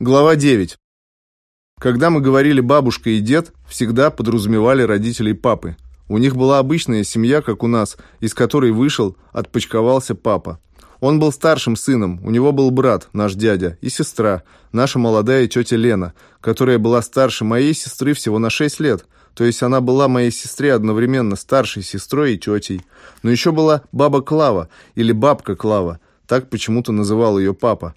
Глава 9. Когда мы говорили «бабушка» и «дед», всегда подразумевали родителей папы. У них была обычная семья, как у нас, из которой вышел, отпочковался папа. Он был старшим сыном, у него был брат, наш дядя, и сестра, наша молодая тетя Лена, которая была старше моей сестры всего на 6 лет. То есть она была моей сестре одновременно старшей сестрой и тетей. Но еще была баба Клава, или бабка Клава, так почему-то называл ее папа.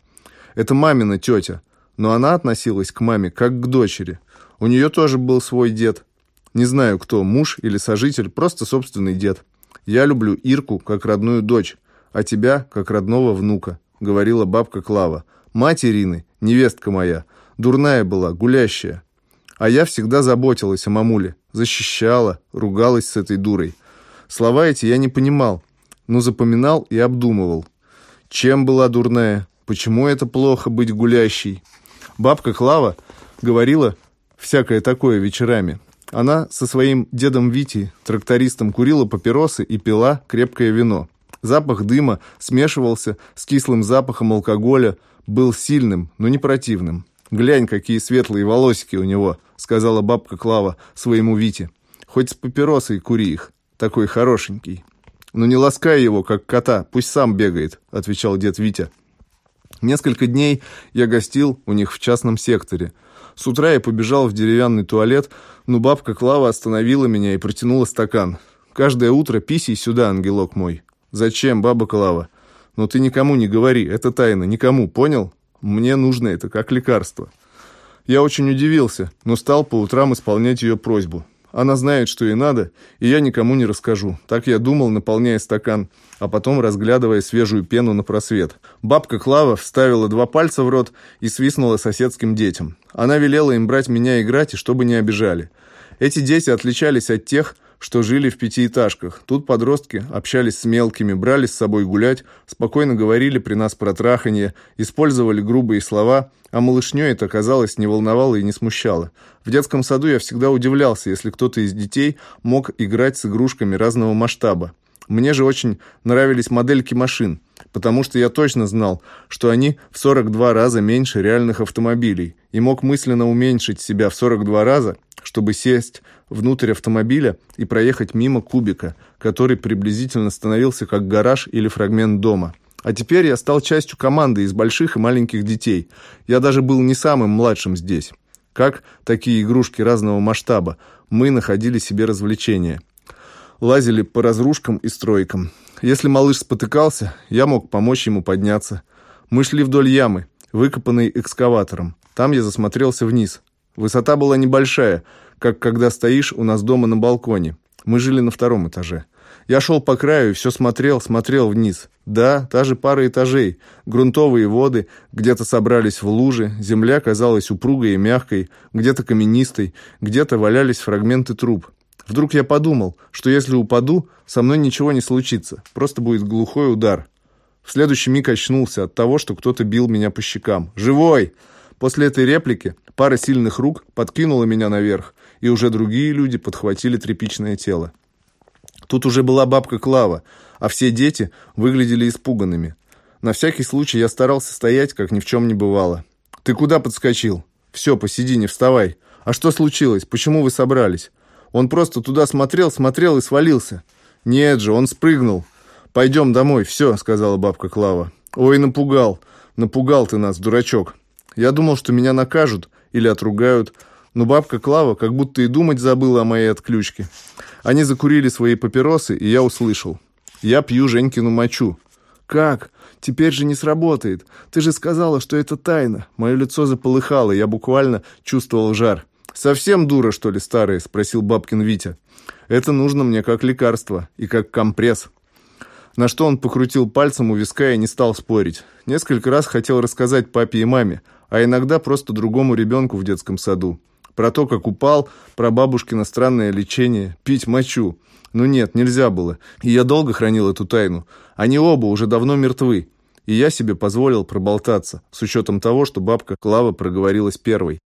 Это мамина тетя, но она относилась к маме как к дочери. У нее тоже был свой дед. Не знаю, кто, муж или сожитель, просто собственный дед. «Я люблю Ирку как родную дочь, а тебя как родного внука», — говорила бабка Клава. «Мать Ирины, невестка моя, дурная была, гулящая. А я всегда заботилась о мамуле, защищала, ругалась с этой дурой. Слова эти я не понимал, но запоминал и обдумывал. Чем была дурная? Почему это плохо быть гулящей? Бабка Клава говорила всякое такое вечерами. Она со своим дедом Витей, трактористом, курила папиросы и пила крепкое вино. Запах дыма смешивался с кислым запахом алкоголя, был сильным, но не противным. «Глянь, какие светлые волосики у него», — сказала бабка Клава своему Вите. «Хоть с папиросой кури их, такой хорошенький». «Ну не ласкай его, как кота, пусть сам бегает», — отвечал дед Витя. Несколько дней я гостил у них в частном секторе. С утра я побежал в деревянный туалет, но бабка Клава остановила меня и протянула стакан. «Каждое утро писей сюда, ангелок мой». «Зачем, баба Клава?» «Но ты никому не говори, это тайна, никому, понял? Мне нужно это как лекарство». Я очень удивился, но стал по утрам исполнять ее просьбу. Она знает, что ей надо, и я никому не расскажу. Так я думал, наполняя стакан, а потом разглядывая свежую пену на просвет. Бабка Клава вставила два пальца в рот и свистнула соседским детям. Она велела им брать меня играть, и чтобы не обижали. Эти дети отличались от тех, что жили в пятиэтажках. Тут подростки общались с мелкими, брали с собой гулять, спокойно говорили при нас про траханье, использовали грубые слова, а малышню это, казалось, не волновало и не смущало. В детском саду я всегда удивлялся, если кто-то из детей мог играть с игрушками разного масштаба. Мне же очень нравились модельки машин, потому что я точно знал, что они в 42 раза меньше реальных автомобилей, и мог мысленно уменьшить себя в 42 раза, чтобы сесть внутрь автомобиля и проехать мимо кубика, который приблизительно становился как гараж или фрагмент дома. А теперь я стал частью команды из больших и маленьких детей. Я даже был не самым младшим здесь. Как такие игрушки разного масштаба, мы находили себе развлечения. Лазили по разрушкам и стройкам. Если малыш спотыкался, я мог помочь ему подняться. Мы шли вдоль ямы, выкопанной экскаватором. Там я засмотрелся вниз. Высота была небольшая, как когда стоишь у нас дома на балконе. Мы жили на втором этаже. Я шел по краю и все смотрел, смотрел вниз. Да, та же пара этажей. Грунтовые воды где-то собрались в лужи, земля казалась упругой и мягкой, где-то каменистой, где-то валялись фрагменты труб. Вдруг я подумал, что если упаду, со мной ничего не случится, просто будет глухой удар. В следующий миг очнулся от того, что кто-то бил меня по щекам. «Живой!» После этой реплики пара сильных рук подкинула меня наверх, и уже другие люди подхватили тряпичное тело. Тут уже была бабка Клава, а все дети выглядели испуганными. На всякий случай я старался стоять, как ни в чем не бывало. «Ты куда подскочил?» «Все, посиди, не вставай». «А что случилось? Почему вы собрались?» «Он просто туда смотрел, смотрел и свалился». «Нет же, он спрыгнул». «Пойдем домой, все», — сказала бабка Клава. «Ой, напугал. Напугал ты нас, дурачок». Я думал, что меня накажут или отругают, но бабка Клава как будто и думать забыла о моей отключке. Они закурили свои папиросы, и я услышал. Я пью Женькину мочу. «Как? Теперь же не сработает. Ты же сказала, что это тайна». Мое лицо заполыхало, я буквально чувствовал жар. «Совсем дура, что ли, старая?» – спросил бабкин Витя. «Это нужно мне как лекарство и как компресс». На что он покрутил пальцем у виска и не стал спорить. Несколько раз хотел рассказать папе и маме, а иногда просто другому ребенку в детском саду. Про то, как упал, про бабушкино странное лечение, пить мочу. Ну нет, нельзя было. И я долго хранил эту тайну. Они оба уже давно мертвы. И я себе позволил проболтаться, с учетом того, что бабка Клава проговорилась первой.